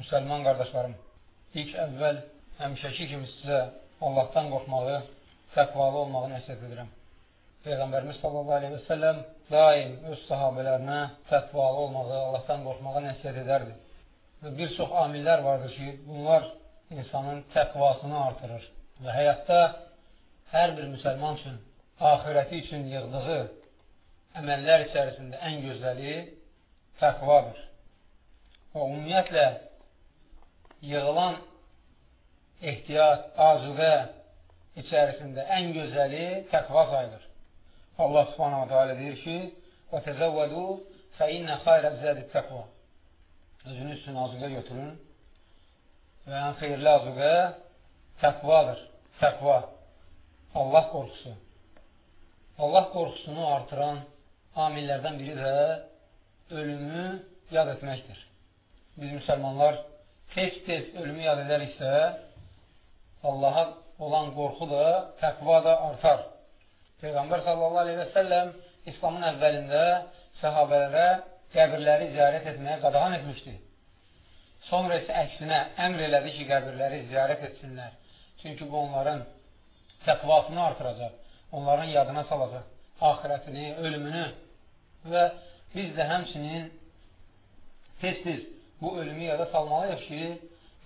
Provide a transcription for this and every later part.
müsəlman qardaşlarım, ilk əvvəl həmişəki kimi sizə Allahdan qorxmağı, təqvalı olmağı nəsiyyət edirəm. Peyğəmbərimiz sallallahu aleyhi və səlləm daim öz sahabələrinə təqvalı olmağı, Allahdan qorxmağı nəsiyyət edərdi. Və bir çox amillər vardır ki, bunlar insanın təqvasını artırır və həyatda hər bir müsəlman üçün, ahirəti üçün yığdığı əməllər içərisində ən gözəli təqvadır. Və ümumiyyətlə, yığılan ehtiyat, azüqə içərisində ən gözəli təqva sayılır. Allah subhanahu teala deyir ki, və təzəvvədu fə innə xayrə zədib təqva. Özünüz üçün azüqə götürün və ən xeyirli azüqə təqvadır. Təqva, Allah qorxusu. Allah qorxusunu artıran amillərdən biri də ölümü yad etməkdir. Biz müsəlmanlar tez-tez ölümü yad edəriksə, Allaha olan qorxu da, təqva da artar. Peyğəmbər sallallahu aleyhi və səlləm İslamın əvvəlində səhabələrə qəbirləri ziyarət etməyə qadağan etmişdi. Sonra isə əksinə əmr elədi ki, qəbirləri ziyarət etsinlər. Çünki bu onların təqvasını artıracaq, onların yadına salacaq, ahirətini, ölümünü və biz də həmçinin tez-tez bu ölümü yada salmalıyıq ki,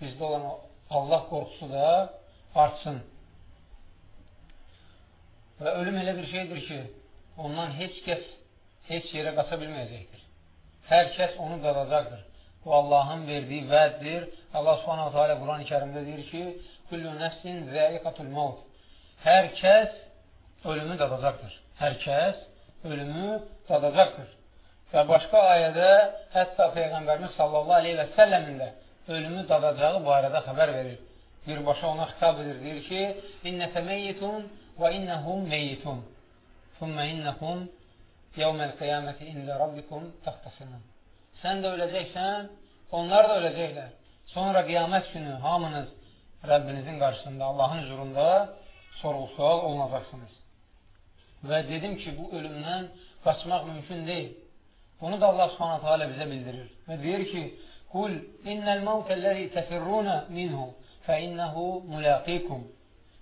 bizdə olan Allah qorxusu da artsın. Və ölüm elə bir şeydir ki, ondan heç kəs heç yerə qaça bilməyəcəkdir. Hər kəs onu dadacaqdır. Bu Allahın verdiyi vəddir. Allah subhanahu teala Quran-ı kərimdə deyir ki, Kullu nəfsin zəiqatul mavt. Hər kəs ölümü dadacaqdır. Hər kəs ölümü dadacaqdır. Və başqa ayədə hətta Peyğəmbərimiz sallallahu aleyhi və səlləmin də ölümü dadacağı barədə xəbər verir. Birbaşa ona xitab edir, deyir ki, İnnəkə meyyitun və innəhum meyyitun. Thumma innəhum yevməl qiyaməti ində rabbikum taxtasının. Sən də öləcəksən, onlar da öləcəklər. Sonra qiyamət günü hamınız Rəbbinizin qarşısında, Allahın huzurunda sorğu-sual olunacaqsınız. Və dedim ki, bu ölümdən qaçmaq mümkün deyil. Bunu da Allah subhanahu teala bizə bildirir. Və deyir ki, Qul innəl mavtəlləzi təfirruna minhu fəinnəhu müləqikum.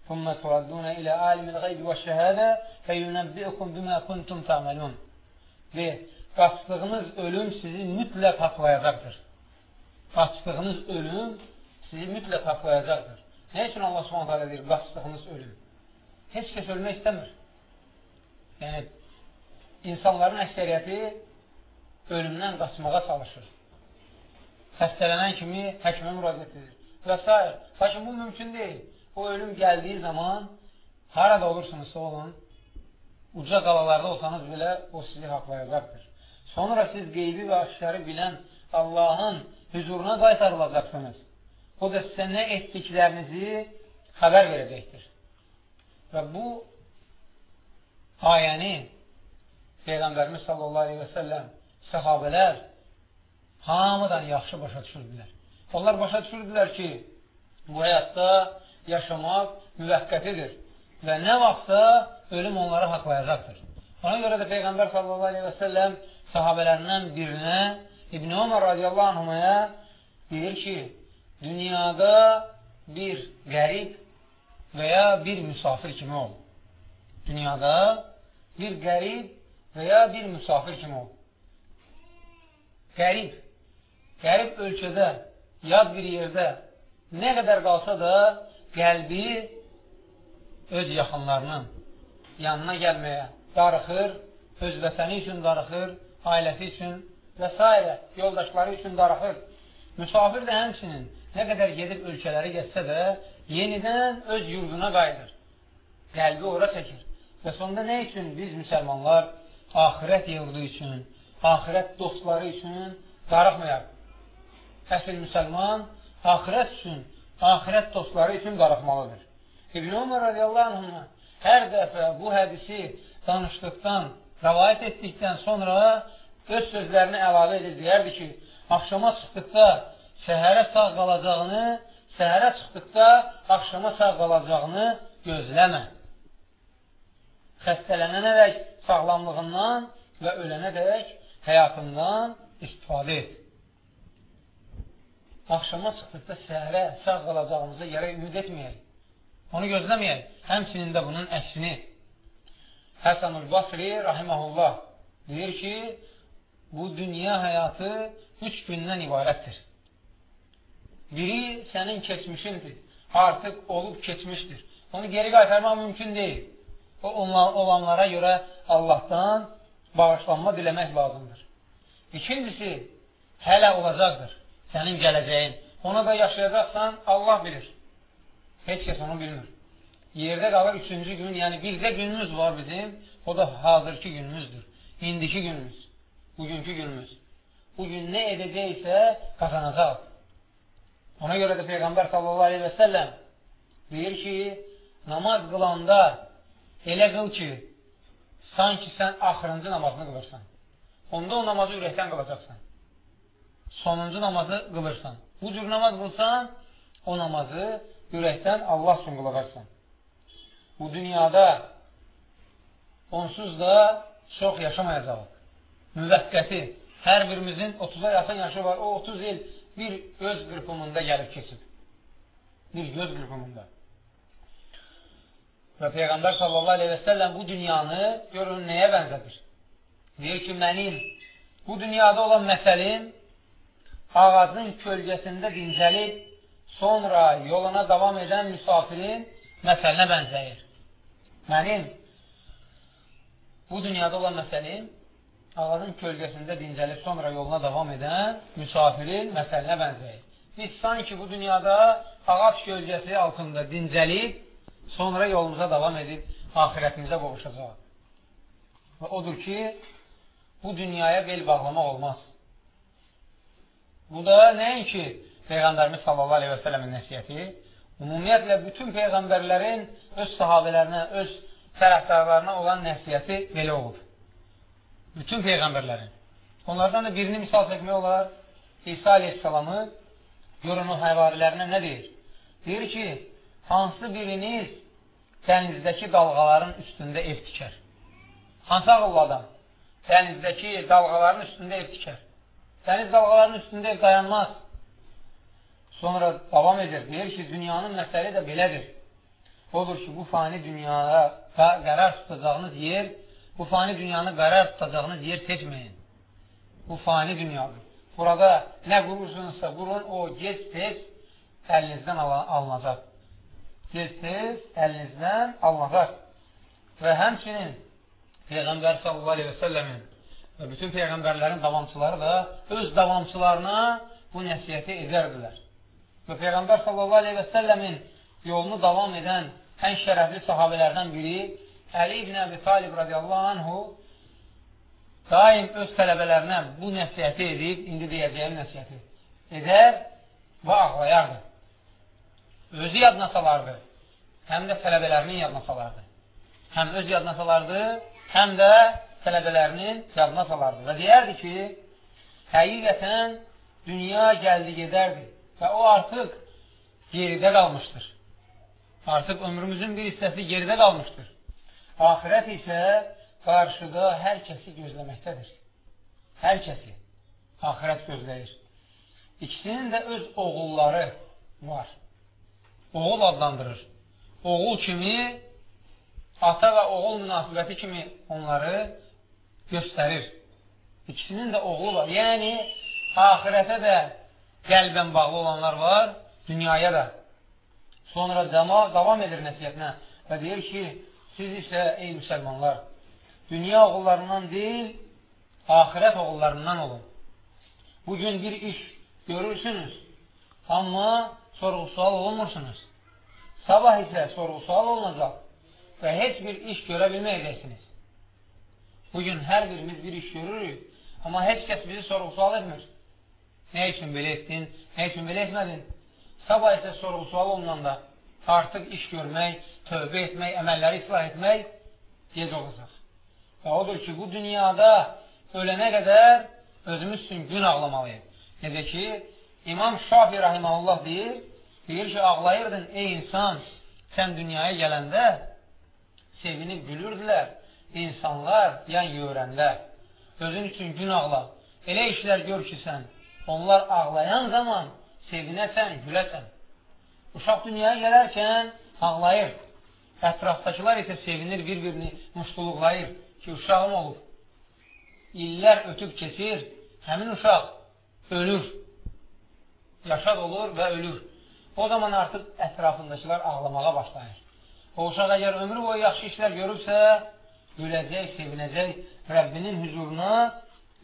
Thumma turadduna ilə alimil qaybi və şəhədə fəyunəbbiəkum bimə kuntum təməlun. Və qaçdığınız ölüm sizi mütləq haqlayacaqdır. Qaçdığınız ölüm sizi mütləq haqlayacaqdır. Nə üçün Allah subhanahu teala deyir, qaçdığınız ölüm? Heç kəs ölmək istəmir. Yəni, insanların əksəriyyəti ölümdən qaçmağa çalışır. Xəstələnən kimi həkimə müraciət edir. Və s. Lakin bu mümkün deyil. O ölüm gəldiyi zaman harada olursunuzsa olun, uca qalalarda olsanız belə o sizi haqlayacaqdır. Sonra siz qeybi və aşkarı bilən Allahın hüzuruna qaytarılacaqsınız. O da sizə nə etdiklərinizi xəbər verəcəkdir. Və bu ayəni Peyğəmbərimiz sallallahu aleyhi və səlləm səhabələr hamıdan yaxşı başa düşürdülər. Onlar başa düşürdülər ki, bu həyatda yaşamaq müvəqqətidir və nə vaxtsa ölüm onları haqlayacaqdır. Ona görə də Peyğəmbər sallallahu aleyhi və səlləm sahabələrindən birinə İbn Ömər radiyallahu anhumaya deyir ki, dünyada bir qərib və ya bir müsafir kimi ol. Dünyada bir qərib və ya bir müsafir kimi ol qərib, qərib ölkədə, yad bir yerdə nə qədər qalsa da qəlbi öz yaxınlarının yanına gəlməyə darıxır, öz vətəni üçün darıxır, ailəsi üçün və s. yoldaşları üçün darıxır. Müsafir də həmçinin nə qədər gedib ölkələri getsə də yenidən öz yurduna qayıdır. Qəlbi ora çəkir. Və sonda nə üçün biz müsəlmanlar axirət yurdu üçün axirət dostları üçün darıxmayaq. Əsl müsəlman axirət üçün, axirət dostları üçün darıxmalıdır. İbn Umar radiyallahu anhına hər dəfə bu hədisi danışdıqdan, rəvayət etdikdən sonra öz sözlərini əlavə edir, deyərdi ki, axşama çıxdıqda səhərə sağ qalacağını, səhərə çıxdıqda axşama sağ qalacağını gözləmə. Xəstələnənərək sağlamlığından və ölənədək həyatından istifadə et. Axşama çıxdıqda səhərə sağ qalacağımıza yerə ümid etməyək. Onu gözləməyək. Həmçinin də bunun əksini. Həsanul Basri rahiməhullah deyir ki, bu dünya həyatı üç gündən ibarətdir. Biri sənin keçmişindir. Artıq olub keçmişdir. Onu geri qaytarmaq mümkün deyil. O olanlara görə Allahdan bağışlanma diləmək lazımdır. İkincisi, hələ olacaqdır sənin gələcəyin. Ona da yaşayacaqsan, Allah bilir. Heç kəs onu bilmir. Yerdə qalır üçüncü gün, yəni bircə günümüz var bizim, o da hazırki günümüzdür. İndiki günümüz, bugünkü günümüz. Bugün nə edəcəksə qazanacaq. Ona görə də Peyğəmbər sallallahu aleyhi və səlləm deyir ki, namaz qılanda elə qıl ki, sanki sən axırıncı namazını qılırsan. Onda o namazı ürəkdən qılacaqsan. Sonuncu namazı qılırsan. Bu cür namaz qılsan, o namazı ürəkdən Allah üçün qılacaqsan. Bu dünyada onsuz da çox yaşamayacaq. Müvəqqəti. Hər birimizin 30-a yaxın yaşı var. O 30 il bir göz qırpımında gəlib keçib. Bir göz qırpımında. Və Peyğəmbər sallallahu aleyhi və səlləm bu dünyanı görün nəyə bənzədir? Deyir ki, mənim bu dünyada olan məsəlim ağacın kölgəsində dincəlib, sonra yoluna davam edən müsafirin məsəlinə bənzəyir. Mənim bu dünyada olan məsəlim ağacın kölgəsində dincəlib, sonra yoluna davam edən müsafirin məsəlinə bənzəyir. Biz sanki bu dünyada ağac kölgəsi altında dincəlib, sonra yolumuza davam edib, ahirətimizə qovuşacaq. Və odur ki, bu dünyaya bel bağlamaq olmaz. Bu da nəinki Peyğəmbərimiz sallallahu aleyhi və sələmin nəsiyyəti, ümumiyyətlə bütün Peyğəmbərlərin öz sahabələrinə, öz tərəfdarlarına olan nəsiyyəti belə olub. Bütün Peyğəmbərlərin. Onlardan da birini misal çəkmək olar. İsa aleyhissalamı görün o həvarilərinə nə deyir? Deyir ki, hansı biriniz dənizdəki dalğaların üstündə ev tikər? Hansı ağıllı adam? dənizdəki dalğaların üstündə ev tikər. Dəniz dalğalarının üstündə ev dayanmaz. Sonra davam edir. Deyir ki, dünyanın məsələ də belədir. Odur ki, bu fani dünyaya qərar tutacağınız yer, bu fani dünyanı qərar tutacağınız yer seçməyin. Bu fani dünyadır. Burada nə qurursunuzsa qurun, o gec-tez əlinizdən alınacaq. Gec-tez əlinizdən alınacaq. Və həmçinin Peyğəmbər aleyhi və bütün Peyğəmbərlərin davamçıları da öz davamçılarına bu nəsiyyəti edərdilər. Və Peyğəmbər səlləmin yolunu davam edən ən şərəfli sahabələrdən biri Əli ibn Əbi Talib radiyallahu anhu daim öz tələbələrinə bu nəsiyyəti edib, indi deyəcəyim nəsiyyəti edər və ağlayardı. Özü yadına salardı, həm də tələbələrinin yadına salardı. Həm öz yadına salardı, həm də tələbələrinin yadına salardı və deyərdi ki, həqiqətən dünya gəldi gedərdi və o artıq geridə qalmışdır. Artıq ömrümüzün bir hissəsi geridə qalmışdır. Ahirət isə qarşıda hər kəsi gözləməkdədir. Hər kəsi ahirət gözləyir. İkisinin də öz oğulları var. Oğul adlandırır. Oğul kimi ata və oğul münasibəti kimi onları göstərir. İkisinin də oğlu var. Yəni, ahirətə də qəlbən bağlı olanlar var, dünyaya da. Sonra davam edir nəsiyyətinə və deyir ki, siz isə, ey müsəlmanlar, dünya oğullarından deyil, ahirət oğullarından olun. Bugün bir iş görürsünüz, amma sorğu-sual olunmursunuz. Sabah isə sorğu-sual olunacaq və heç bir iş görə bilməyəcəksiniz. Bugün hər birimiz bir iş görürük, amma heç kəs bizi sorğu-sual etmir. Nə üçün belə etdin, nə üçün belə etmədin? sabah isə sorğu-sual olunanda artıq iş görmək, tövbə etmək, əməlləri islah etmək gec olacaq. Və odur ki, bu dünyada ölənə qədər özümüz üçün gün ağlamalıyıq. Necə ki, İmam Şafi Rahimahullah deyir, deyir ki, ağlayırdın ey insan, sən dünyaya gələndə sevinib gülürdülər insanlar yan yörəndə. Özün üçün gün ağla. Elə işlər gör ki, sən onlar ağlayan zaman sevinəsən, güləsən. Uşaq dünyaya gələrkən ağlayır. Ətrafdakılar isə sevinir, bir-birini muştuluqlayır ki, uşağım olub. İllər ötüb keçir, həmin uşaq ölür. Yaşad olur və ölür. O zaman artıq ətrafındakılar ağlamağa başlayır. O uşaq əgər ömrü boyu yaxşı işlər görübsə, güləcək, sevinəcək, Rəbbinin hüzuruna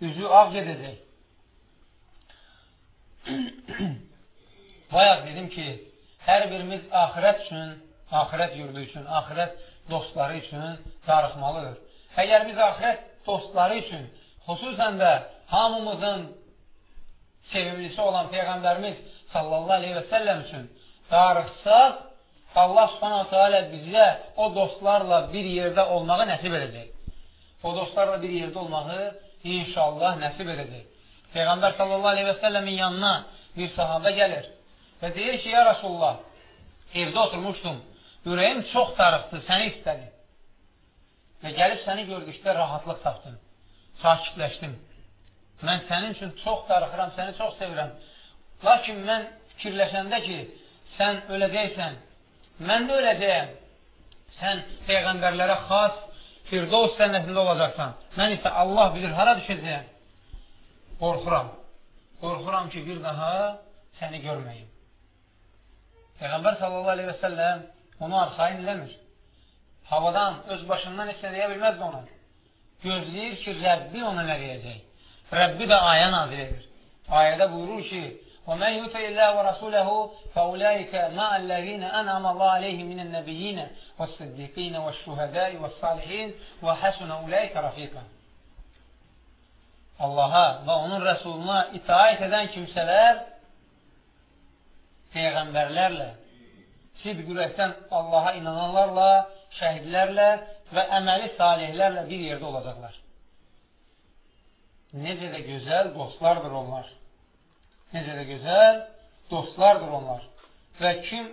üzü ağ gedəcək. Bayaq dedim ki, hər birimiz axirət üçün, axirət yurdu üçün, axirət dostları üçün darıxmalıdır. Əgər biz axirət dostları üçün, xüsusən də hamımızın sevimlisi olan Peyğəmbərimiz sallallahu aleyhi və səlləm üçün darıxsaq, Allah subhanahu teala bizə o dostlarla bir yerdə olmağı nəsib edəcək. O dostlarla bir yerdə olmağı inşallah nəsib edəcək. Peyğəmbər sallallahu aleyhi və səlləmin yanına bir sahabə gəlir və deyir ki, ya Rasulullah, evdə oturmuşdum, ürəyim çox darıxdı, səni istədim. Və gəlib səni gördükdə rahatlıq tapdım, sakitləşdim. Mən sənin üçün çox darıxıram, səni çox sevirəm. Lakin mən fikirləşəndə ki, sən öləcəksən, mən də öləcəyəm. Sən Peyğəmbərlərə xas Firdovs sənnətində olacaqsan. Mən isə Allah bilir, hara düşəcəyəm. Qorxuram. Qorxuram ki, bir daha səni görməyim. Peyğəmbər sallallahu aleyhi və səlləm onu arxain eləmir. Havadan, öz başından heç nə deyə bilməzdi ona. Gözləyir ki, Rəbbi ona nə deyəcək. Rəbbi də ayə nazir edir. Ayədə buyurur ki, ومن يطع الله ورسوله فأولئك مع الذين أنعم الله عليهم من النبيين والصديقين والشهداء والصالحين وحسن أولئك رفيقا Allaha və onun rəsuluna itaət edən kimsələr peyğəmbərlərlə, sidq ürəkdən Allaha inananlarla, şəhidlərlə və əməli salihlərlə bir yerdə olacaqlar. Necə də gözəl dostlardır onlar. Necə də gözəl dostlardır onlar. Və kim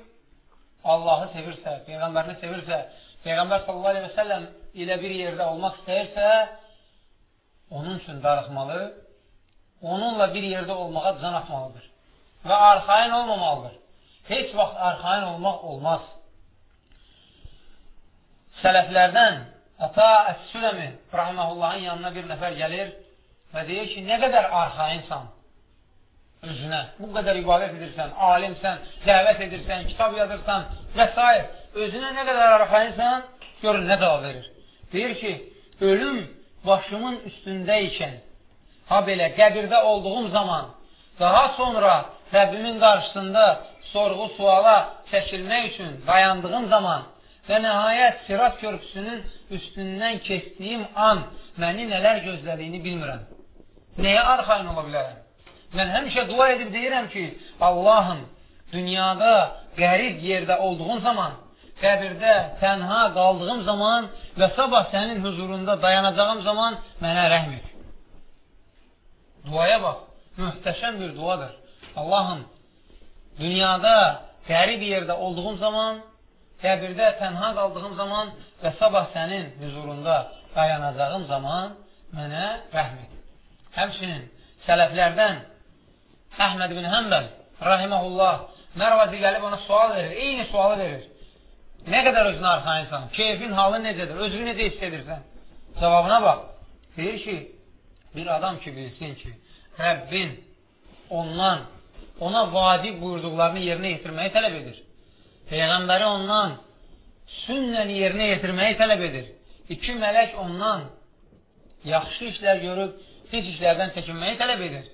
Allahı sevirsə, Peyğəmbərini sevirsə, Peyğəmbər sallallahu aleyhi və səlləm ilə bir yerdə olmaq istəyirsə, onun üçün darıxmalı, onunla bir yerdə olmağa can atmalıdır. Və arxain olmamalıdır. Heç vaxt arxain olmaq olmaz. Sələflərdən Ata Əs-Süləmi rahiməhullahın yanına bir nəfər gəlir və deyir ki, nə qədər arxainsan özünə. Bu qədər ibadət edirsən, alimsən, dəvət edirsən, kitab yazırsan və s. Özünə nə qədər arxayınsan, görün nə cavab verir. Deyir ki, ölüm başımın üstündə ikən, ha belə qəbirdə olduğum zaman, daha sonra Rəbbimin qarşısında sorğu suala çəkilmək üçün dayandığım zaman və nəhayət sirat körpüsünün üstündən keçdiyim an məni nələr gözlədiyini bilmirəm. Nəyə arxayın ola bilərəm? Mən həmişə dua edib deyirəm ki, Allahım, dünyada qərib yerdə olduğum zaman, qəbirdə tənha qaldığım zaman və sabah sənin huzurunda dayanacağım zaman mənə rəhm et. Duaya bax, mühtəşəm bir duadır. Allahım, dünyada qərib yerdə olduğum zaman, qəbirdə tənha qaldığım zaman və sabah sənin huzurunda dayanacağım zaman mənə rəhm et. Həmçinin sələflərdən Əhməd bin Həmbəl, rahiməhullah, Mərvazi gəlib ona sual verir, eyni sualı verir. Nə qədər özünə arxayınsan, keyfin halı necədir, özünü necə hiss edirsən? Cavabına bax, deyir ki, bir adam ki, bilsin ki, Rəbbin ondan, ona vacib buyurduqlarını yerinə yetirməyi tələb edir. Peyğəmbəri ondan sünnəni yerinə yetirməyi tələb edir. İki mələk ondan yaxşı işlər görüb, pis işlərdən çəkinməyi tələb edir.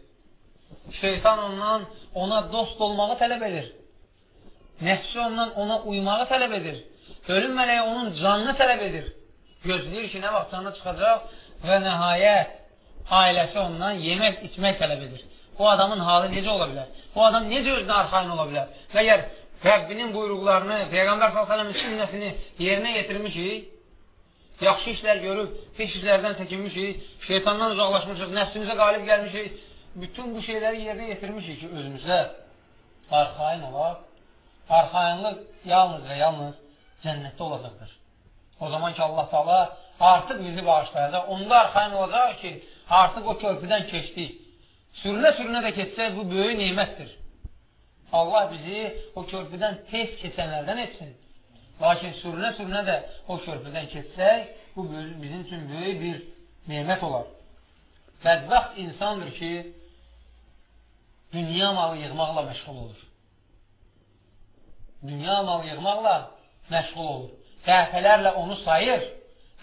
Şeytan ondan ona dost olmağı tələb edir. Nəfsi ondan ona uymağı tələb edir. Ölüm mələyi onun canını tələb edir. Gözləyir ki, nə vaxt canı çıxacaq və nəhayət ailəsi ondan yemək, içmək tələb edir. bu adamın halı necə ola bilər? Bu adam necə özünə arxain ola bilər? Məgər Rəbbinin buyruqlarını, Peyğəmbər s.ə.v-in sünnəsini yerinə yetirmişik, yaxşı işlər görüb, pis işlərdən çəkinmişik, şeytandan uzaqlaşmışıq, nəfsimizə qalib gəlmişik, bütün bu şeyləri yerinə yetirmişik ki, özümüzə arxain olaq. Arxainlıq yalnız və yalnız cənnətdə olacaqdır. O zaman ki, Allah Taala artıq bizi bağışlayacaq. Onda arxain olacaq ki, artıq o körpüdən keçdik. Sürünə-sürünə də keçsək, bu böyük neymətdir. Allah bizi o körpüdən tez keçənlərdən etsin. Lakin sürünə-sürünə də o körpüdən keçsək, bu bizim üçün böyük bir neymət olar. Bədbəxt insandır ki, dünya malı yığmaqla məşğul olur. Dünya malı yığmaqla məşğul olur. Dəfələrlə onu sayır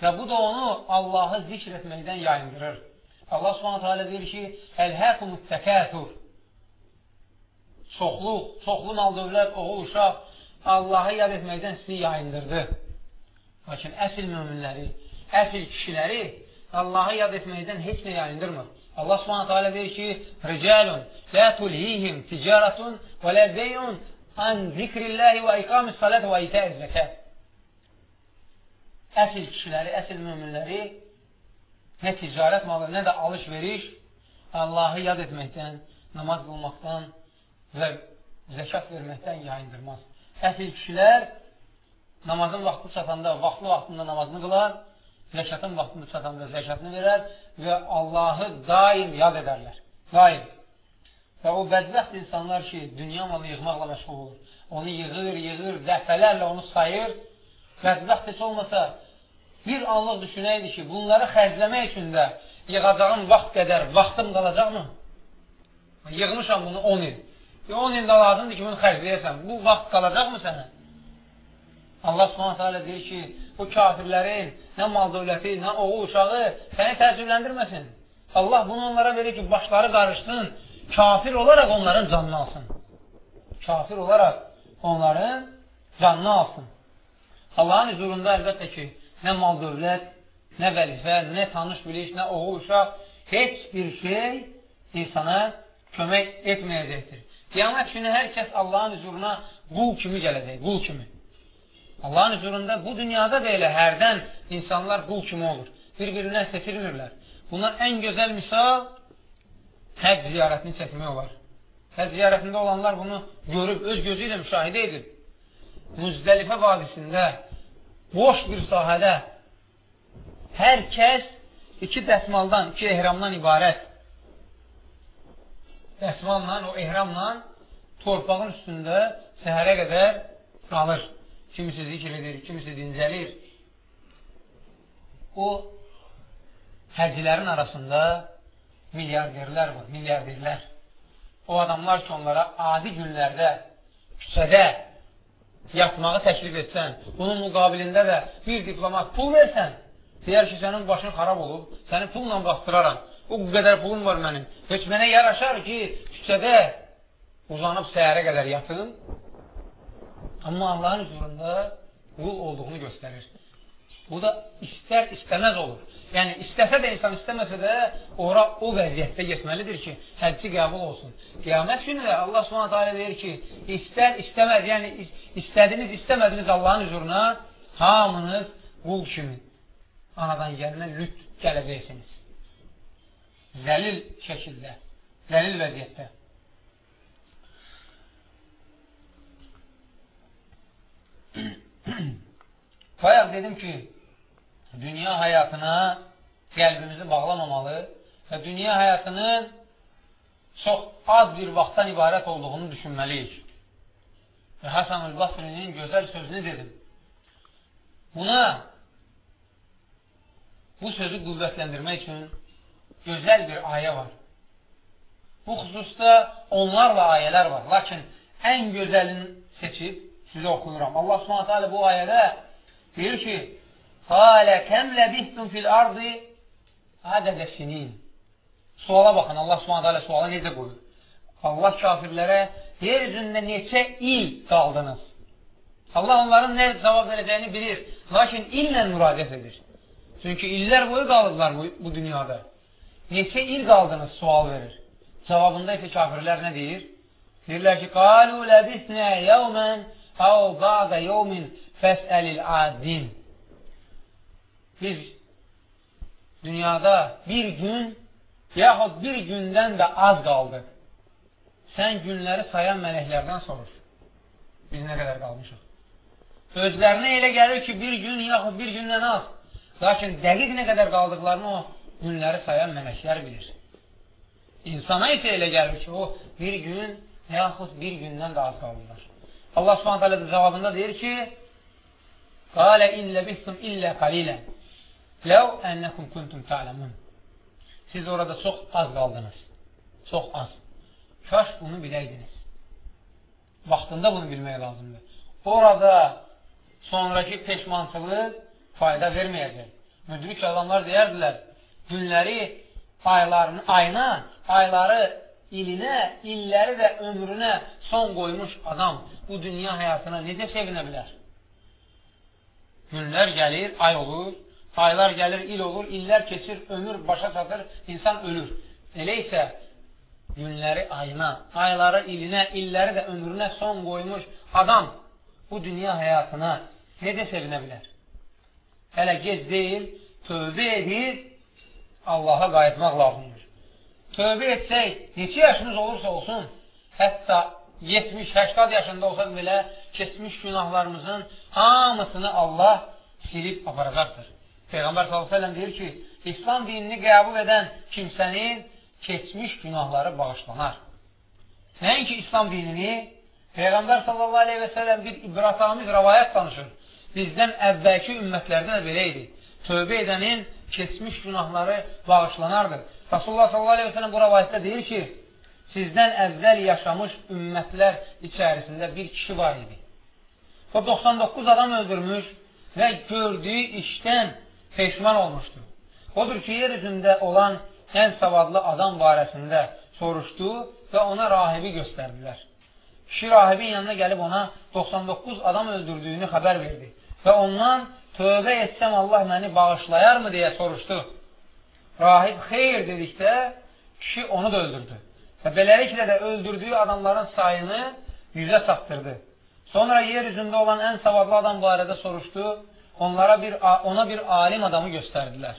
və bu da onu Allahı zikr etməkdən yayındırır. Allah subhanətə alə deyir ki, Əlhəkumut təkətur Çoxluq, çoxlu mal dövlət, oğul, uşaq Allahı yad etməkdən sizi yayındırdı. Lakin əsl müminləri, əsl kişiləri Allahı yad etməkdən heç nə yayındırmır. Allah subhanətə alə deyir ki, Ricalun, lə tulhihim ticaratun və lə beyun an zikrilləhi və iqamis salət və itəz zəkət. Əsl kişiləri, əsl müminləri nə ticarət malı, nə də alış-veriş Allahı yad etməkdən, namaz qılmaqdan və zəkat verməkdən yayındırmaz. Əsl kişilər namazın vaxtı çatanda, vaxtlı vaxtında namazını qılar, zəkatın vaxtında çatanda zəkatını verər və Allahı daim yad edərlər. Daim. Və o bədbəxt insanlar ki, dünya malı yığmaqla məşğul olur. Onu yığır, yığır, dəfələrlə onu sayır. Bədbəxt heç olmasa bir anlıq düşünəydi ki, bunları xərcləmək üçün də yığacağım vaxt qədər vaxtım qalacaqmı? Yığmışam bunu 10 il. 10 ildə lazımdır ki, bunu xərcləyəsən. Bu vaxt qalacaqmı sənə? Allah subhanətə alə deyir ki, bu kafirlərin nə mal dövləti, nə oğul uşağı səni təəccübləndirməsin. Allah bunu onlara verir ki, başları qarışsın, kafir olaraq onların canını alsın. Kafir olaraq onların canını alsın. Allahın huzurunda əlbəttə ki, nə mal dövlət, nə vəzifə, nə tanış biliş, nə oğul uşaq, heç bir şey insana kömək etməyəcəkdir. Qiyamət günü hər kəs Allahın huzuruna qul kimi gələcək, qul kimi. Allahın huzurunda bu dünyada da elə hərdən insanlar qul kimi olur. Bir-birindən seçilmirlər. Buna ən gözəl misal həc ziyarətini çəkmək olar. Həc ziyarətində olanlar bunu görüb, öz gözü ilə müşahidə edib. Müzdəlifə vadisində boş bir sahədə hər kəs iki dəsmaldan, iki ehramdan ibarət dəsmalla, o ehramla torpağın üstündə səhərə qədər qalır. Kimisi zikr edir, kimisi dincəlir. O həccilərin arasında milyarderlər var, milyarderlər. O adamlar ki, onlara adi günlərdə küçədə yatmağı təklif etsən, bunun müqabilində də bir diplomat pul versən, deyər ki, sənin başın xarab olub, səni pulla bastıraram. O qədər pulum var mənim. Heç mənə yaraşar ki, küçədə uzanıb səhərə qədər yatım. Amma Allahın huzurunda qul olduğunu göstərir. Bu da istər istəməz olur. Yəni, istəsə də insan istəməsə də ora o vəziyyətdə getməlidir ki, həcci qəbul olsun. Qiyamət günü də Allah subhanət hələ deyir ki, istər istəməz, yəni istədiniz istəmədiniz Allahın huzuruna hamınız qul kimi anadan gəlmə lüt gələcəksiniz zəlil şəkildə, zəlil vəziyyətdə. Bayaq dedim ki, dünya həyatına qəlbimizi bağlamamalı və dünya həyatının çox az bir vaxtdan ibarət olduğunu düşünməliyik. Və Hasan Ül-Basrinin gözəl sözünü dedim. Buna bu sözü qüvvətləndirmək üçün gözəl bir ayə var. Bu xüsusda onlarla ayələr var. Lakin ən gözəlini seçib sizə oxuyuram. Allah subhanətə alə bu ayədə deyir ki, Qalə kəm ləbihtum fil ardı ədədə sinin. Suala baxın, Allah alə suala necə qoyur? Allah kafirlərə yer üzündə neçə il qaldınız? Allah onların nə cavab verəcəyini bilir. Lakin illə müraciət edir. Çünki illər boyu qalıblar bu, bu dünyada. Neçə il qaldınız sual verir. Cavabında isə kafirlər nə deyir? Deyirlər ki, qalu ləbisnə yəvmən əv bədə yəvmin fəsəlil adin. Biz dünyada bir gün yaxud bir gündən də az qaldıq. Sən günləri sayan mələklərdən sorur. Biz nə qədər qalmışıq? Özlərinə elə gəlir ki, bir gün yaxud bir gündən az. Lakin dəqiq nə qədər qaldıqlarını o günləri sayan mələklər bilir. İnsana isə elə gəlir ki, o bir gün yaxud bir gündən də az qalırlar. Allah subhanət hələ də cavabında deyir ki, Qalə in ləbistum illə qalilən ləv ənəkum kuntum ta'ləmun Siz orada çox az qaldınız. Çox az. Kaş bunu biləydiniz. Vaxtında bunu bilmək lazımdır. Orada sonraki peşmançılıq fayda verməyəcək. Müdrik adamlar deyərdilər, günləri aylarını, ayına, ayları ilinə, illəri də ömrünə son qoymuş adam bu dünya həyatına necə sevinə bilər? Günlər gəlir, ay olur, aylar gəlir, il olur, illər keçir, ömür başa çatır, insan ölür. Elə isə günləri ayına, ayları ilinə, illəri də ömrünə son qoymuş adam bu dünya həyatına necə sevinə bilər? Hələ gec deyil, tövbə edib Allaha qayıtmaq lazımdır. Tövbə etsək, neçə yaşımız olursa olsun, hətta 70-80 yaşında olsaq belə keçmiş günahlarımızın hamısını Allah silib aparacaqdır. Peyğəmbər s.ə.v deyir ki, İslam dinini qəbul edən kimsənin keçmiş günahları bağışlanar. Nəinki İslam dinini Peyğəmbər s.ə.v bir ibratamiz rəvayət danışır. Bizdən əvvəlki ümmətlərdə də belə idi. Tövbə edənin keçmiş günahları bağışlanardır. Rasulullah s.ə.v bu rəvayətdə deyir ki, sizdən əvvəl yaşamış ümmətlər içərisində bir kişi var idi. O 99 adam öldürmüş və gördüyü işdən peşman olmuşdur. Odur ki, yer üzündə olan ən savadlı adam barəsində soruşdu və ona rahibi göstərdilər. Kişi rahibin yanına gəlib ona 99 adam öldürdüyünü xəbər verdi və ondan tövbə etsəm Allah məni bağışlayarmı deyə soruşdu. Rahib xeyr dedikdə kişi onu da öldürdü və beləliklə də öldürdüyü adamların sayını yüzə çatdırdı. Sonra yer üzündə olan ən savadlı adam barədə soruşdu, onlara bir, ona bir alim adamı göstərdilər.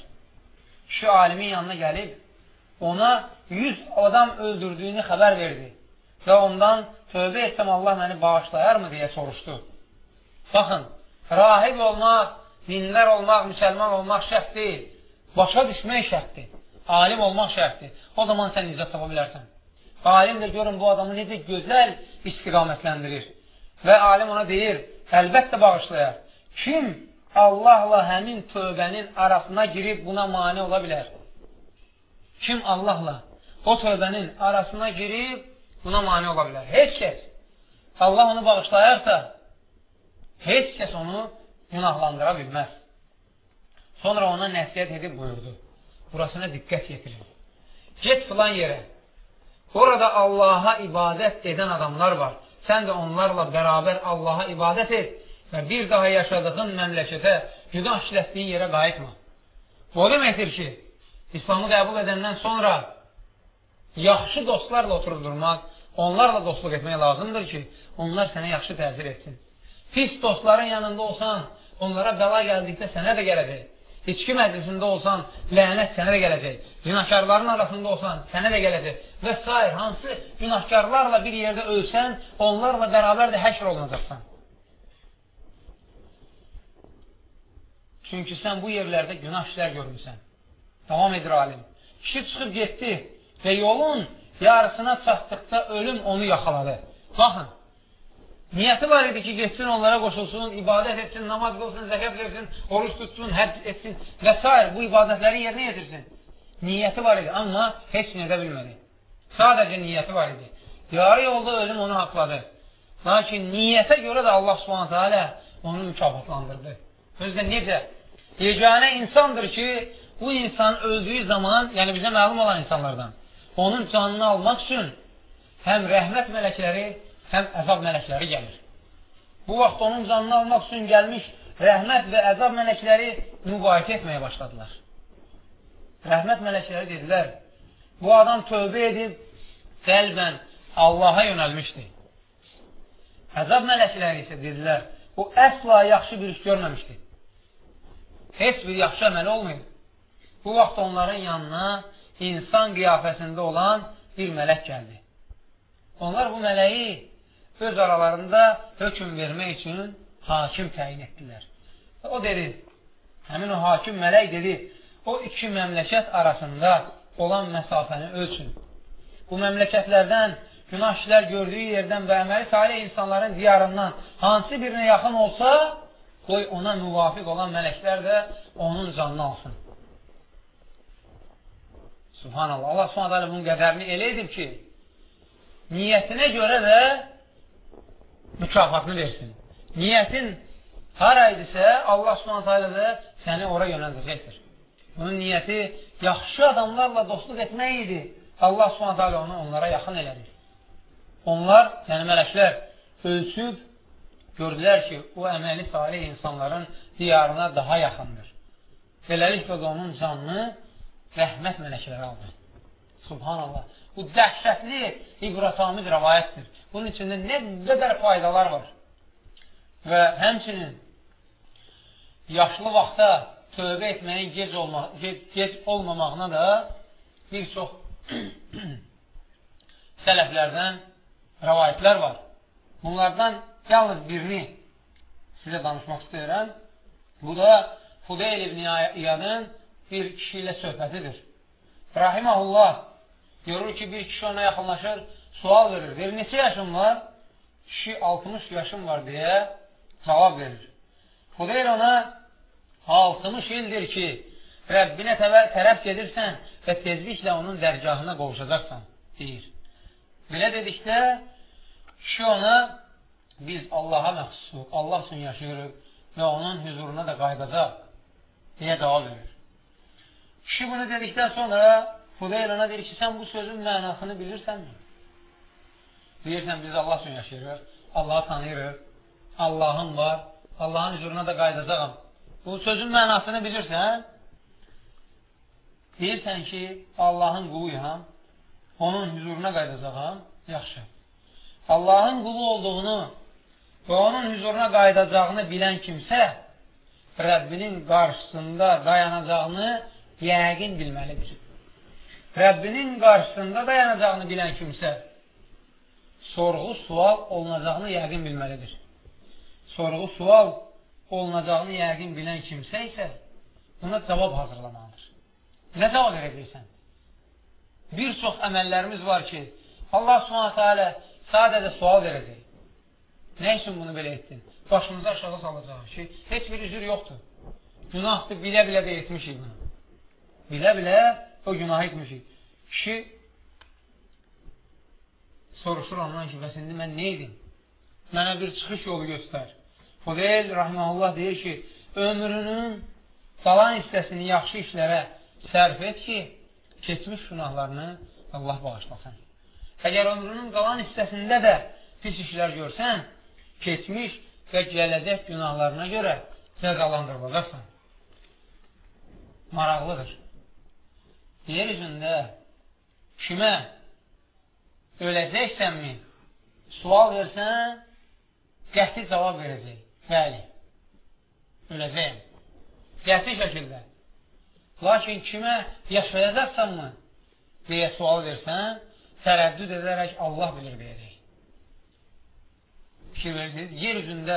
Kişi alimin yanına gəlib, ona 100 adam öldürdüyünü xəbər verdi və ondan tövbə etsəm Allah məni bağışlayarmı deyə soruşdu. Baxın, rahib olmaq, dinlər olmaq, müsəlman olmaq şərt deyil. Başa düşmək şərtdir. Alim olmaq şərtdir. O zaman sən izzət tapa bilərsən. Alim də görün bu adamı necə gözəl istiqamətləndirir. Və alim ona deyir, əlbəttə bağışlayar. Kim Allahla həmin tövbənin arasına girib buna mani ola bilər? Kim Allahla o tövbənin arasına girib buna mani ola bilər? Heç kəs. Allah onu bağışlayarsa, heç kəs onu günahlandıra bilməz. Sonra ona nəsiyyət edib buyurdu. Burasına diqqət yetirin. Get filan yerə. Orada Allaha ibadət edən adamlar var. Sən də onlarla bərabər Allaha ibadət et və bir daha yaşadığın məmləkətə, günah işlətdiyin yerə qayıtma. Bu o deməkdir ki, İslamı qəbul edəndən sonra yaxşı dostlarla oturub durmaq, onlarla dostluq etmək lazımdır ki, onlar sənə yaxşı təsir etsin. Pis dostların yanında olsan, onlara bəla gəldikdə sənə də gələcək. İçki məclisində olsan, lənət sənə də gələcək. Günahkarların arasında olsan, sənə də gələcək. Və s. hansı günahkarlarla bir yerdə ölsən, onlarla bərabər də həşr olunacaqsan. Çünki sən bu yerlərdə günah işlər görmüsən. Davam edir alim. Kişi çıxıb getdi və yolun yarısına çatdıqda ölüm onu yaxaladı. Baxın, niyyəti var idi ki, getsin onlara qoşulsun, ibadət etsin, namaz qılsın, zəkət versin, oruç tutsun, həcc etsin və s. bu ibadətləri yerinə yetirsin. Niyyəti var idi, amma heç nə edə bilmədi. Sadəcə niyyəti var idi. Yarı yolda ölüm onu haqladı. Lakin niyyətə görə də Allah subhanətə alə onu mükafatlandırdı. Özdə necə? Yeganə insandır ki, bu insan öldüyü zaman, yəni bizə məlum olan insanlardan, onun canını almaq üçün həm rəhmət mələkləri, həm əzab mələkləri gəlir. Bu vaxt onun canını almaq üçün gəlmiş rəhmət və əzab mələkləri mübahisə etməyə başladılar. Rəhmət mələkləri dedilər, bu adam tövbə edib, qəlbən Allaha yönəlmişdi. Əzab mələkləri isə dedilər, o əsla yaxşı bir iş görməmişdi. Heç bir yaxşı əməli olmayıb. Bu vaxt onların yanına insan qiyafəsində olan bir mələk gəldi. Onlar bu mələyi öz aralarında hökum vermək üçün hakim təyin etdilər. O dedi, həmin o hakim mələk dedi, o iki məmləkət arasında olan məsafəni ölçün. Bu məmləkətlərdən günah işlər gördüyü yerdən və əməli salih insanların diyarından hansı birinə yaxın olsa, qoy ona müvafiq olan mələklər də onun canını alsın. Subhanallah. Allah subhanallah bunun qədərini elə edib ki, niyyətinə görə də mükafatını versin. Niyyətin haraydısə, Allah subhanallah da səni ora yönəldəcəkdir. Bunun niyyəti yaxşı adamlarla dostluq etmək idi. Allah subhanallah onu onlara yaxın elədi. Onlar, yəni mələklər ölçüb gördülər ki, o əməli salih insanların diyarına daha yaxındır. Beləliklə də onun canını rəhmət mələkləri aldı. Subhanallah. Bu dəhşətli ibrətamiz rəvayətdir. Bunun içində nə qədər faydalar var. Və həmçinin yaşlı vaxtda tövbə etməyin gec, olma, gec, gec olmamağına da bir çox sələflərdən rəvayətlər var. Bunlardan yalnız birini sizə danışmaq istəyirəm. Bu da Fudeyl ibn İyadın bir kişi ilə söhbətidir. Rahiməhullah görür ki, bir kişi ona yaxınlaşır, sual verir. Verir, neçə yaşın var? Kişi 60 yaşım var deyə cavab verir. Fudeyl ona 60 ildir ki, Rəbbinə tərəf gedirsən və tezliklə onun dərgahına qovuşacaqsan, deyir. Belə dedikdə, kişi ona biz Allaha məxsusuq, Allah üçün yaşayırıq və onun hüzuruna da qaydacaq deyə cavab verir. Kişi bunu dedikdən sonra Fudeyl ona deyir ki, sən bu sözün mənasını bilirsənmi? Deyirsən, biz Allah üçün yaşayırıq, Allahı tanıyırıq, Allahım var, Allahın hüzuruna da qaydacaqam. Bu sözün mənasını bilirsən, deyirsən ki, Allahın quluyam, onun hüzuruna qaydacaqam, yaxşı. Allahın qulu olduğunu və onun hüzuruna qaydacağını bilən kimsə, Rəbbinin qarşısında dayanacağını yəqin bilməlidir. Rəbbinin qarşısında dayanacağını bilən kimsə, sorğu sual olunacağını yəqin bilməlidir. Sorğu sual olunacağını yəqin bilən kimsə isə buna cavab hazırlamalıdır. Nə cavab verəcəksən? Bir çox əməllərimiz var ki, Allah subhanətə sadəcə sual verəcək. Nə üçün bunu belə etdin? Başımızı aşağı salacaq ki, heç bir üzür yoxdur. Günahdır, bilə-bilə də etmişik bunu. Bilə-bilə o günah etmişik. Kişi soruşur ondan ki, bəs indi mən nə edim? Mənə bir çıxış yolu göstər. Xudeyl rahmanullah deyir ki, ömrünün qalan hissəsini yaxşı işlərə sərf et ki, keçmiş günahlarını Allah bağışlasın. Əgər ömrünün qalan hissəsində də pis işlər görsən, keçmiş və gələcək günahlarına görə cəzalandırılacaqsan. Maraqlıdır. Yer üzündə kimə öləcəksənmi? Sual versən, qəti cavab verəcək. Bəli, öləcəyim. Qəti şəkildə. Lakin kimə yaşayacaqsanmı? deyə sual versən, tərəddüd edərək Allah bilir deyəcək fikir verirsiniz, yer üzündə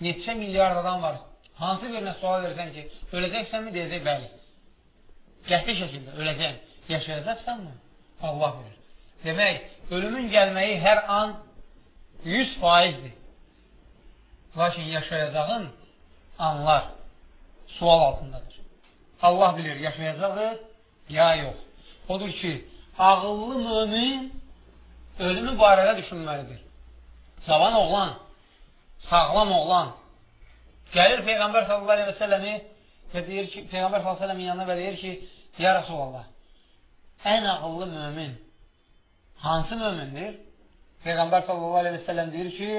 neçə milyard adam var. Hansı birinə sual versən ki, öləcəksənmi? Deyəcək, bəli. Qəti şəkildə öləcəm. Yaşayacaqsanmı? Allah bilir. Demək, ölümün gəlməyi hər an 100 faizdir. Lakin yaşayacağın anlar sual altındadır. Allah bilir, yaşayacaqdır, ya yox. Odur ki, ağıllı mümin ölümü barədə düşünməlidir cavan oğlan, sağlam oğlan gəlir Peyğəmbər sallallahu aleyhi və səlləmi və deyir ki, Peyğəmbər sallallahu aleyhi və səlləmin yanına və deyir ki, ya Rasulallah, ən ağıllı mömin hansı mömindir? Peyğəmbər sallallahu aleyhi və səlləm deyir ki,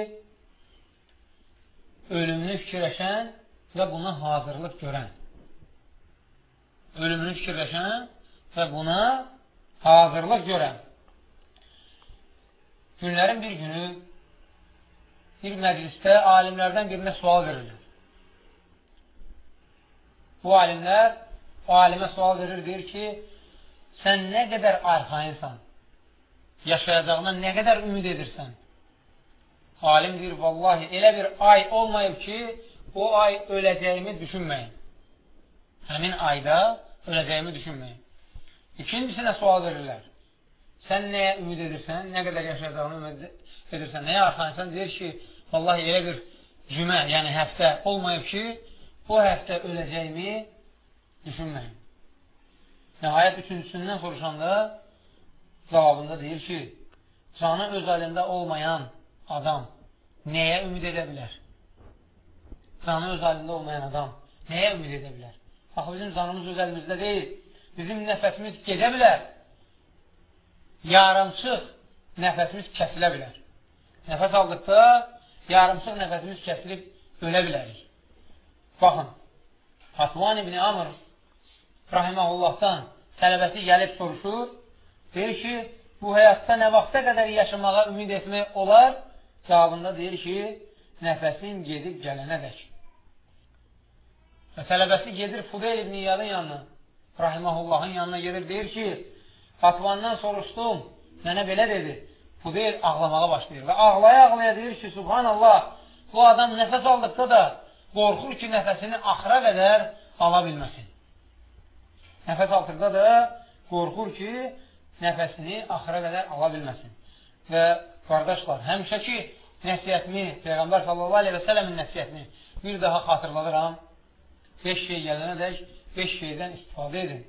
ölümünü fikirləşən və buna hazırlıq görən. Ölümünü fikirləşən və buna hazırlıq görən. Günlərin bir günü bir məclisdə alimlərdən birinə sual verilir. Bu alimlər o alimə sual verir, deyir ki, sən nə qədər arxayınsan, yaşayacağına nə qədər ümid edirsən? Alim deyir, vallahi, elə bir ay olmayıb ki, o ay öləcəyimi düşünməyin. Həmin ayda öləcəyimi düşünməyin. İkincisinə sual verirlər. Sən nəyə ümid edirsən, nə qədər yaşayacağını ümid edirsən, nəyə arxanırsan, deyir ki, vallahi elə bir cümə, yəni həftə olmayıb ki, o həftə öləcəyimi düşünməyin. Nəhayət üçüncüsündən soruşanda cavabında deyir ki, canı öz əlində olmayan adam nəyə ümid edə bilər? Canı öz əlində olmayan adam nəyə ümid edə bilər? Axı, bizim canımız öz əlimizdə deyil. Bizim nəfəsimiz gedə bilər yarımçıq nəfəsimiz kəsilə bilər. Nəfəs aldıqda yarımçıq nəfəsimiz kəsilib ölə bilərik. Baxın, Hatvan ibn Amr rahiməhullahdan tələbəsi gəlib soruşur, deyir ki, bu həyatda nə vaxta qədər yaşamağa ümid etmək olar? Cavabında deyir ki, nəfəsin gedib gələnə dək. Və tələbəsi gedir Fudeyl ibn İyadın yanına, rahiməhullahın yanına gedir, deyir ki, Fatvandan soruşdum, mənə belə dedi. Fudeyl ağlamağa başlayır və ağlaya-ağlaya deyir ki, subhanallah, bu adam nəfəs aldıqda da qorxur ki, nəfəsini axıra qədər ala bilməsin. Nəfəs aldıqda da qorxur ki, nəfəsini axıra qədər ala bilməsin. Və qardaşlar, həmişəki nəsiyyətini, Peyğəmbər sallallahu aleyhi və sələmin nəsiyyətini bir daha xatırladıram. Beş şey gələnə dək, beş şeydən istifadə edin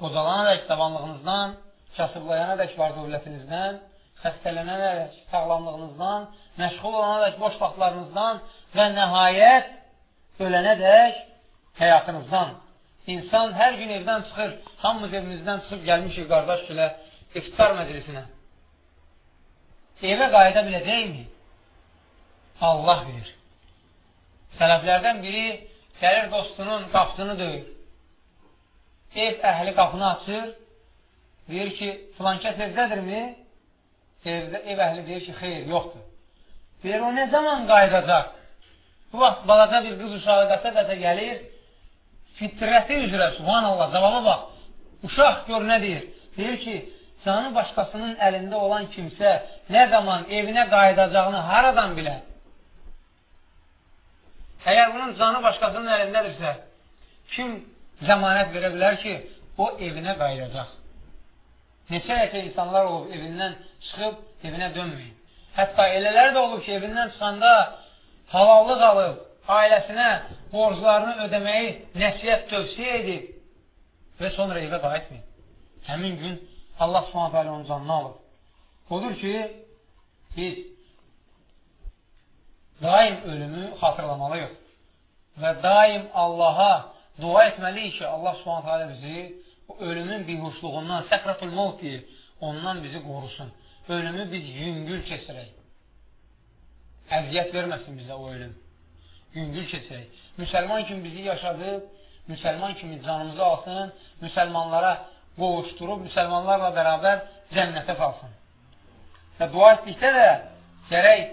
qocalanarək cavanlığınızdan, kasıblayanarək var dövlətinizdən, xəstələnərək sağlamlığınızdan, məşğul olanarək boş vaxtlarınızdan və nəhayət ölənədək həyatınızdan. İnsan hər gün evdən çıxır, hamımız evimizdən çıxıb gəlmişik qardaş ilə iftar məclisinə. Evə qayıda biləcəkmi? Allah bilir. Sələflərdən biri gəlir dostunun qapısını döyür ev əhli qapını açır, deyir ki, filankəs evdədirmi? Evdə, ev əhli deyir ki, xeyr, yoxdur. Deyir, o nə zaman qayıdacaq? Bu vaxt balaca bir qız uşağı qəsə-qəsə gəlir, fitrəti üzrə, subhanallah, cavaba bax, uşaq gör nə deyir? Deyir ki, canı başqasının əlində olan kimsə nə zaman evinə qayıdacağını haradan bilər? Əgər bunun canı başqasının əlindədirsə, kim zəmanət verə bilər ki, o evinə qayıdacaq. Neçə neçə insanlar olub evindən çıxıb evinə dönməyin. Hətta elələr də olub ki, evindən çıxanda halallıq alıb, ailəsinə borclarını ödəməyi nəsiyyət tövsiyə edib və sonra evə qayıtmayın. Həmin gün Allah subhanətə alə onun canını alır. Odur ki, biz daim ölümü xatırlamalıyıq və daim Allaha dua etməliyik ki, Allah subhanət hələ bizi ölümün bihuşluğundan, səkratul mavt deyir, ondan bizi qorusun. Ölümü biz yüngül keçirək. Əziyyət verməsin bizə o ölüm. Yüngül keçirək. Müsəlman kimi bizi yaşadıb, müsəlman kimi canımızı alsın, müsəlmanlara qovuşdurub, müsəlmanlarla bərabər cənnətə qalsın. Və dua etdikdə də gərək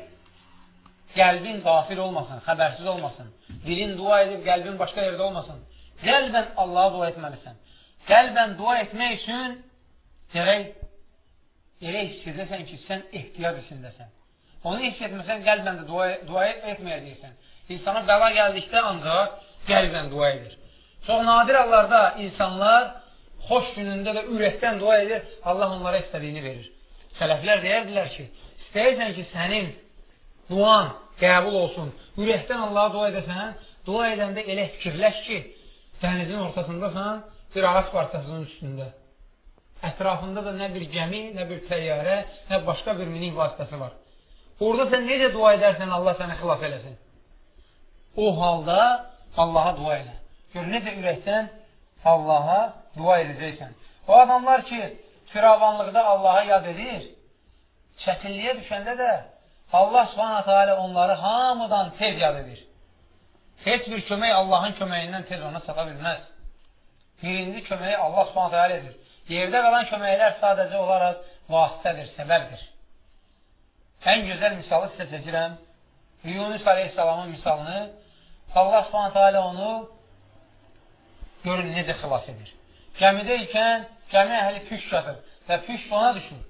qəlbin qafil olmasın, xəbərsiz olmasın. Dilin dua edib, qəlbin başqa yerdə olmasın. Qəlbən Allaha dua etməlisən. Qəlbən dua etmək üçün gərək elə hiss edəsən ki, sən ehtiyac içindəsən. Onu hiss etməsən, qəlbən də dua, dua etməyəcəksən. İnsana bəla gəldikdə ancaq qəlbən dua edir. Çox nadir hallarda insanlar xoş günündə də ürəkdən dua edir, Allah onlara istədiyini verir. Sələflər deyərdilər ki, istəyirsən ki, sənin duan qəbul olsun, ürəkdən Allaha dua edəsən, dua edəndə elə fikirləş ki, dənizin ortasındasan, bir ağac parçasının üstündə. Ətrafında da nə bir gəmi, nə bir təyyarə, nə başqa bir minik vasitəsi var. Orada sən necə dua edərsən, Allah səni xilas eləsin. O halda Allaha dua elə. Gör, necə ürəkdən Allaha dua edəcəksən. O adamlar ki, firavanlıqda Allaha yad edir, çətinliyə düşəndə də Allah subhanətə alə onları hamıdan tez yad edir. Heç bir kömək Allahın köməyindən tez ona çata bilməz. Birinci köməyi Allah subhanətə alə edir. Yerdə qalan köməklər sadəcə olaraq vasitədir, səbəbdir. Ən gözəl misalı sizə çəkirəm. Yunus aleyhissalamın misalını Allah subhanətə alə onu görün necə xilas edir. Gəmidə ikən gəmi əhli püşk atır və püşk ona düşür.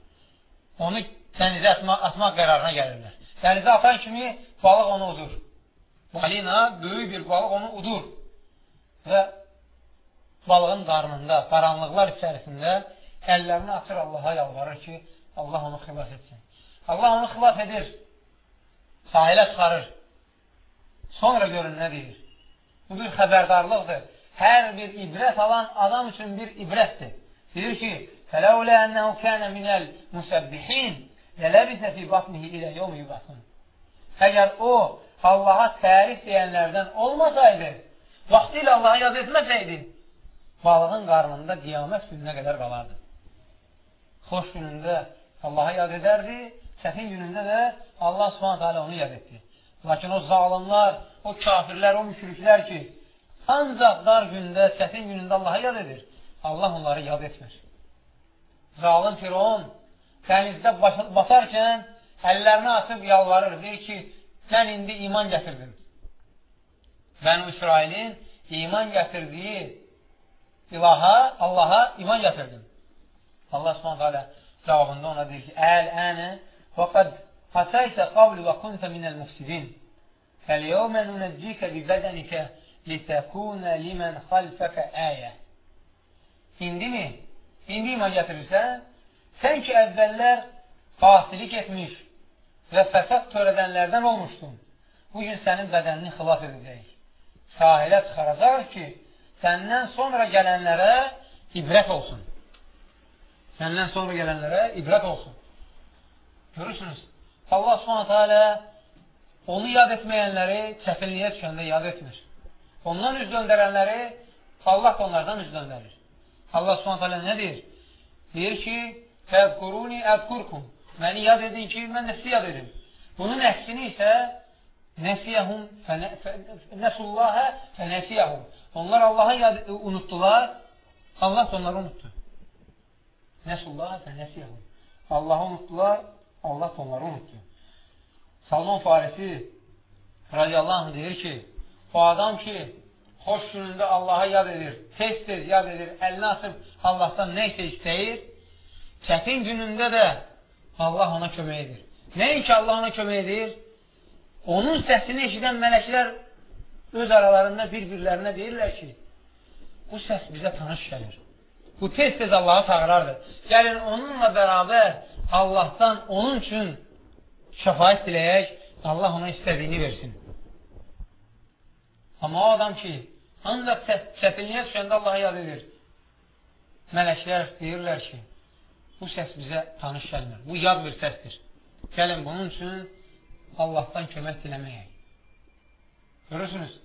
Onu dənizə atmaq, atmaq qərarına gəlirlər. Dənizə atan kimi balıq onu udur. Balina, böyük bir balıq onu udur. Və balığın qarnında, qaranlıqlar içərisində əllərini açır Allaha yalvarır ki, Allah onu xilas etsin. Allah onu xilas edir, sahilə çıxarır. Sonra görün nə deyir? Bu bir xəbərdarlıqdır. Hər bir ibrət alan adam üçün bir ibrətdir. Deyir ki, فَلَوْلَا أَنَّهُ كَانَ مِنَ الْمُسَبِّحِينَ لَلَبِسَ فِي بَطْنِهِ إِلَى يَوْمِ يُبَحُونَ Əgər o, Allaha tərif deyənlərdən olmasaydı, vaxtı ilə Allaha yad etməsəydi, balığın qarnında qiyamət gününə qədər qalardı. Xoş günündə Allaha yad edərdi, çətin günündə də Allah subhanət hələ onu yad etdi. Lakin o zalimlar, o kafirlər, o müşriklər ki, ancaq dar gündə, çətin günündə Allaha yad edir, Allah onları yad etmir. Zalim Firon dənizdə batarkən əllərini açıb yalvarır, deyir ki, mən indi iman gətirdim. Bənu İsrailin iman gətirdiyi ilaha, Allaha iman gətirdim. Allah subhanət hələ cavabında ona deyir ki, Əl-ənə və qəd hasəysə qavli və kuntə minəl müfsidin. Fəl-yevmə nunəccikə bi bədənikə litəkunə limən xalfəkə əyə. İndi mi? İndi iman gətirirsən? Sən ki, əvvəllər fasilik etmiş və fəsad törədənlərdən olmuşdun. Bugün sənin bədənini xilas edəcək. Sahilə çıxaracaq ki, səndən sonra gələnlərə ibrət olsun. Səndən sonra gələnlərə ibrət olsun. Görürsünüz, Allah subhanətə alə onu yad etməyənləri çətinliyə düşəndə yad etmir. Ondan üz döndərənləri Allah onlardan üz döndərir. Allah subhanətə alə nə deyir? Deyir ki, Fəzquruni əzkurkum. Məni yad edin ki, mən də sizi yad edim. Bunun əksini isə Nəsiyəhum Nəsullahə fənəsiyəhum. Onlar Allahı yad unutdular, Allah da onları unutdu. Nəsullahə fənəsiyəhum. Allahı unutdular, Allah da onları unutdu. Salman Farisi radiyallahu anh deyir ki, o adam ki, xoş günündə Allaha yad edir, tez-tez yad edir, əlini açıb Allahdan nə isə istəyir, çətin günündə də Allah ona kömək edir. Nəinki Allah ona kömək edir, onun səsini eşidən mələklər öz aralarında bir-birlərinə deyirlər ki, bu səs bizə tanış gəlir. Bu tez-tez Allahı çağırardı. Gəlin, onunla bərabər Allahdan onun üçün şəfayət diləyək, Allah ona istədiyini versin. Amma o adam ki, ancaq çətinliyə düşəndə Allahı yad edir. Mələklər deyirlər ki, bu səs bizə tanış gəlmir. Bu yad bir səsdir. Gəlin, bunun üçün Allahdan kömək diləməyək. Görürsünüz,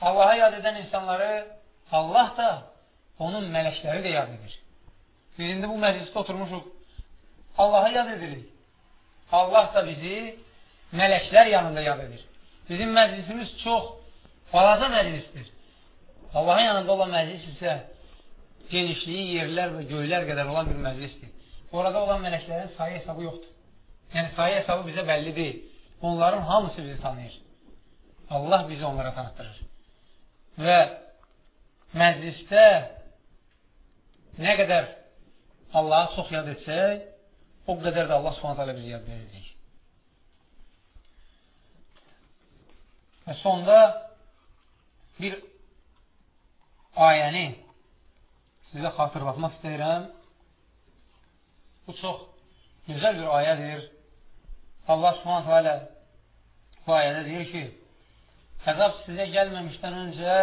Allaha yad edən insanları Allah da, onun mələkləri də yad edir. Biz indi bu məclisdə oturmuşuq, Allaha yad edirik. Allah da bizi mələklər yanında yad edir. Bizim məclisimiz çox balaca məclisdir. Allahın yanında olan məclis isə genişliyi yerlər və göylər qədər olan bir məclisdir. Orada olan mələklərin sayı hesabı yoxdur. Yəni, sayı hesabı bizə bəlli deyil. Onların hamısı bizi tanıyır. Allah bizi onlara tanıtdırır. Və məclisdə nə qədər Allahı çox yad etsək, o qədər də Allah subhanət bizi yad verəcək. Və sonda bir ayəni sizə xatırlatmaq istəyirəm. Bu çox gözəl bir ayədir. Allah subhanətə alə bu ayədə deyir ki, əzab sizə gəlməmişdən öncə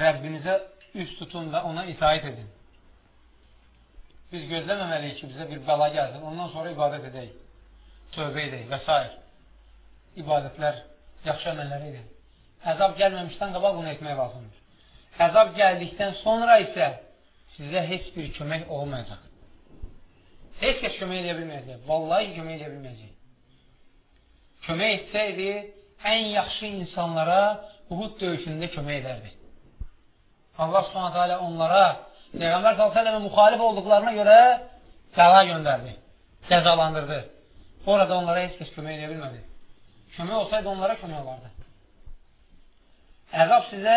Rəbbinizə üst tutun və ona itaət edin. Biz gözləməməliyik ki, bizə bir bəla gəlsin, ondan sonra ibadət edək, tövbə edək və s. İbadətlər, yaxşı əməlləri edin. Əzab gəlməmişdən qabaq bunu etmək lazımdır. Əzab gəldikdən sonra isə sizə heç bir kömək olmayacaq. Heç kəs kömək edə bilməyəcək. Vallahi kömək edə bilməyəcək. Kömək etsəydi, ən yaxşı insanlara Uhud döyüşündə kömək edərdi. Allah subhanətə alə onlara Peyğəmbər s.ə.və müxalif olduqlarına görə bəla göndərdi, cəzalandırdı. Orada onlara heç kəs kömək edə bilmədi. Kömək olsaydı onlara kömək olardı. Əzab sizə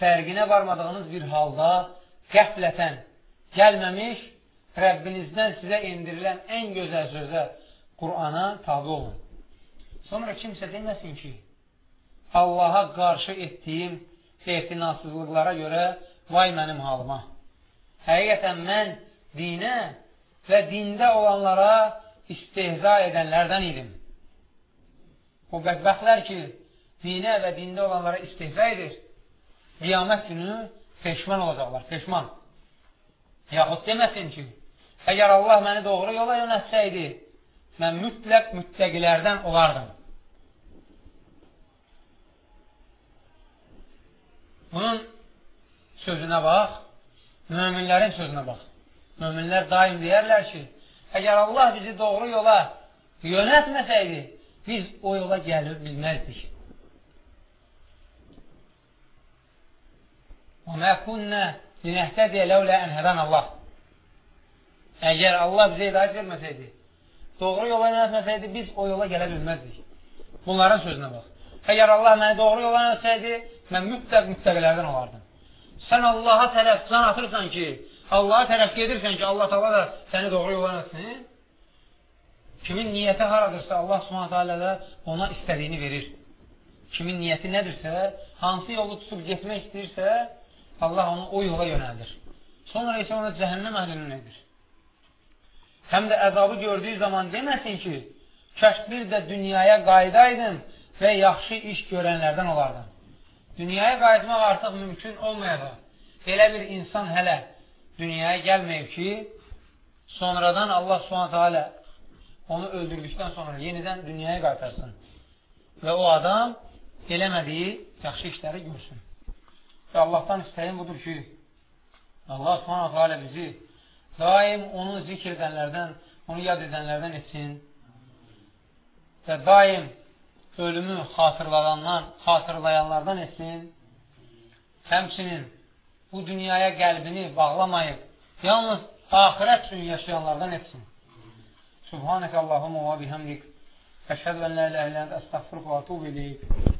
fərqinə varmadığınız bir halda qəflətən gəlməmiş Rəbbinizdən sizə indirilən ən gözəl sözə Qurana tabi olun. Sonra kimsə deməsin ki, Allaha qarşı etdiyim etinasızlıqlara görə vay mənim halıma. Həqiqətən mən dinə və dində olanlara istehza edənlərdən idim. O bədbəxtlər ki, dinə və dində olanlara istehza edir, qiyamət günü peşman olacaqlar, peşman. Yaxud deməsin ki, əgər Allah məni doğru yola yönətsəydi, mən mütləq müttəqilərdən olardım. Bunun sözünə bax, möminlərin sözünə bax. Möminlər daim deyərlər ki, əgər Allah bizi doğru yola yönətməsəydi, biz o yola gəlir bilməzdik. وَمَا كُنَّا لِنَهْتَدِيَ لَوْلَا أَنْ هَدَانَ Allah. Əgər Allah bizə hidayət verməsəydi, doğru yola yönətməsəydi, biz o yola gələ bilməzdik. Bunların sözünə bax. Əgər Allah məni doğru yola yönətsəydi, mən mütləq müttəqilərdən olardım. Sən Allaha tərəf can atırsan ki, Allaha tərəf gedirsən ki, Allah tala da səni doğru yola yönətsin. Kimin niyyəti haradırsa, Allah subhanətə alə də ona istədiyini verir. Kimin niyyəti nədirsə, hansı yolu tutub getmək istəyirsə, Allah onu o yola yönəldir. Sonra isə ona cəhənnəm əhlinin edir. Həm də əzabı gördüyü zaman deməsin ki, kəş bir də dünyaya qaydaydın və yaxşı iş görənlərdən olardım. Dünyaya qayıtmaq artıq mümkün olmayacaq. Elə bir insan hələ dünyaya gəlməyib ki, sonradan Allah subhanətə alə onu öldürdükdən sonra yenidən dünyaya qaytarsın. Və o adam eləmədiyi yaxşı işləri görsün. Və Allahdan istəyim budur ki, Allah subhanətə alə bizi daim onu zikr edənlərdən, onu yad edənlərdən etsin və daim ölümü xatırlayanlar, xatırlayanlardan etsin. Həmçinin bu dünyaya qəlbini bağlamayıb, yalnız ahirət üçün yaşayanlardan etsin. Subhanəkə Allahumma və bihamdik. Əşhədu ən la iləhə ilə əstəğfiruka və atubu ileyk.